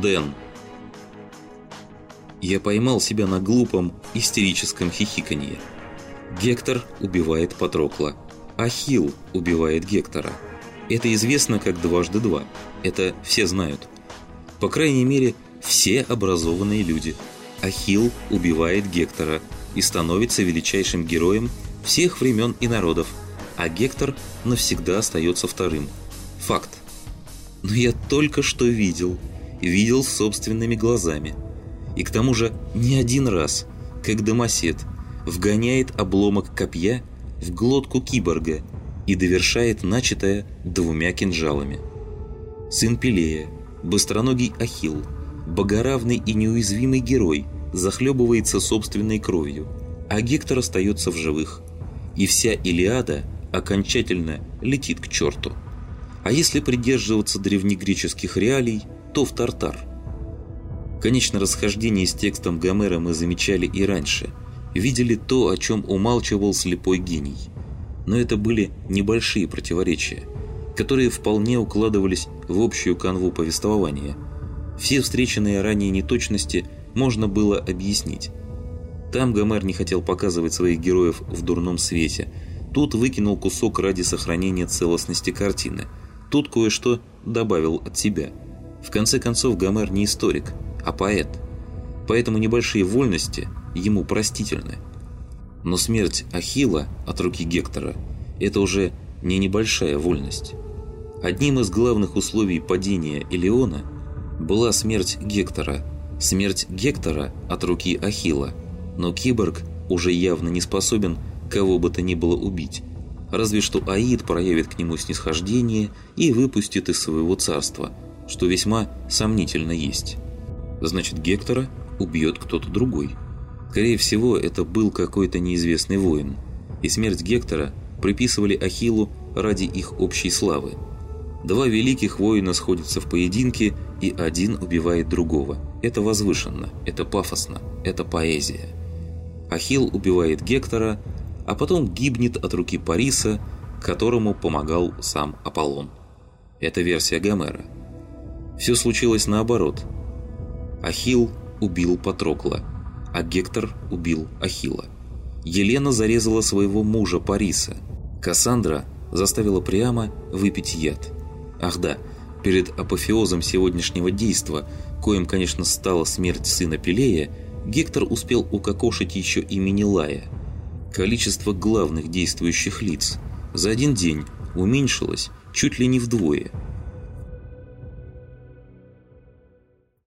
Дэн. Я поймал себя на глупом, истерическом хихиканье. Гектор убивает Патрокла. Ахилл убивает Гектора. Это известно как дважды два. Это все знают. По крайней мере, все образованные люди. Ахилл убивает Гектора и становится величайшим героем всех времен и народов, а Гектор навсегда остается вторым. Факт. Но я только что видел, видел собственными глазами. И к тому же не один раз, как домосед, вгоняет обломок копья в глотку киборга и довершает начатое двумя кинжалами. Сын Пелея, быстроногий Ахилл, богоравный и неуязвимый герой, захлебывается собственной кровью, а Гектор остается в живых. И вся Илиада окончательно летит к черту. А если придерживаться древнегреческих реалий, то в Тартар. Конечно, расхождение с текстом Гомера мы замечали и раньше. Видели то, о чем умалчивал слепой гений. Но это были небольшие противоречия, которые вполне укладывались в общую канву повествования. Все встреченные ранее неточности можно было объяснить. Там Гомер не хотел показывать своих героев в дурном свете. Тут выкинул кусок ради сохранения целостности картины. Тут кое-что добавил от себя. В конце концов, Гомер не историк, а поэт. Поэтому небольшие вольности ему простительны. Но смерть Ахилла от руки Гектора – это уже не небольшая вольность. Одним из главных условий падения Элеона была смерть Гектора, смерть Гектора от руки Ахилла, но киборг уже явно не способен кого бы то ни было убить, разве что Аид проявит к нему снисхождение и выпустит из своего царства, что весьма сомнительно есть. Значит, Гектора убьет кто-то другой. Скорее всего, это был какой-то неизвестный воин, и смерть Гектора приписывали Ахиллу ради их общей славы. Два великих воина сходятся в поединке, и один убивает другого. Это возвышенно, это пафосно, это поэзия. Ахилл убивает Гектора, а потом гибнет от руки Париса, которому помогал сам Аполлон. Это версия Гомера. Все случилось наоборот. Ахилл убил Патрокла, а Гектор убил Ахилла. Елена зарезала своего мужа Париса. Кассандра заставила Приама выпить яд. Ах да, перед апофеозом сегодняшнего действа, коим, конечно, стала смерть сына Пелея, Гектор успел укокошить еще и Менелая. Количество главных действующих лиц за один день уменьшилось чуть ли не вдвое –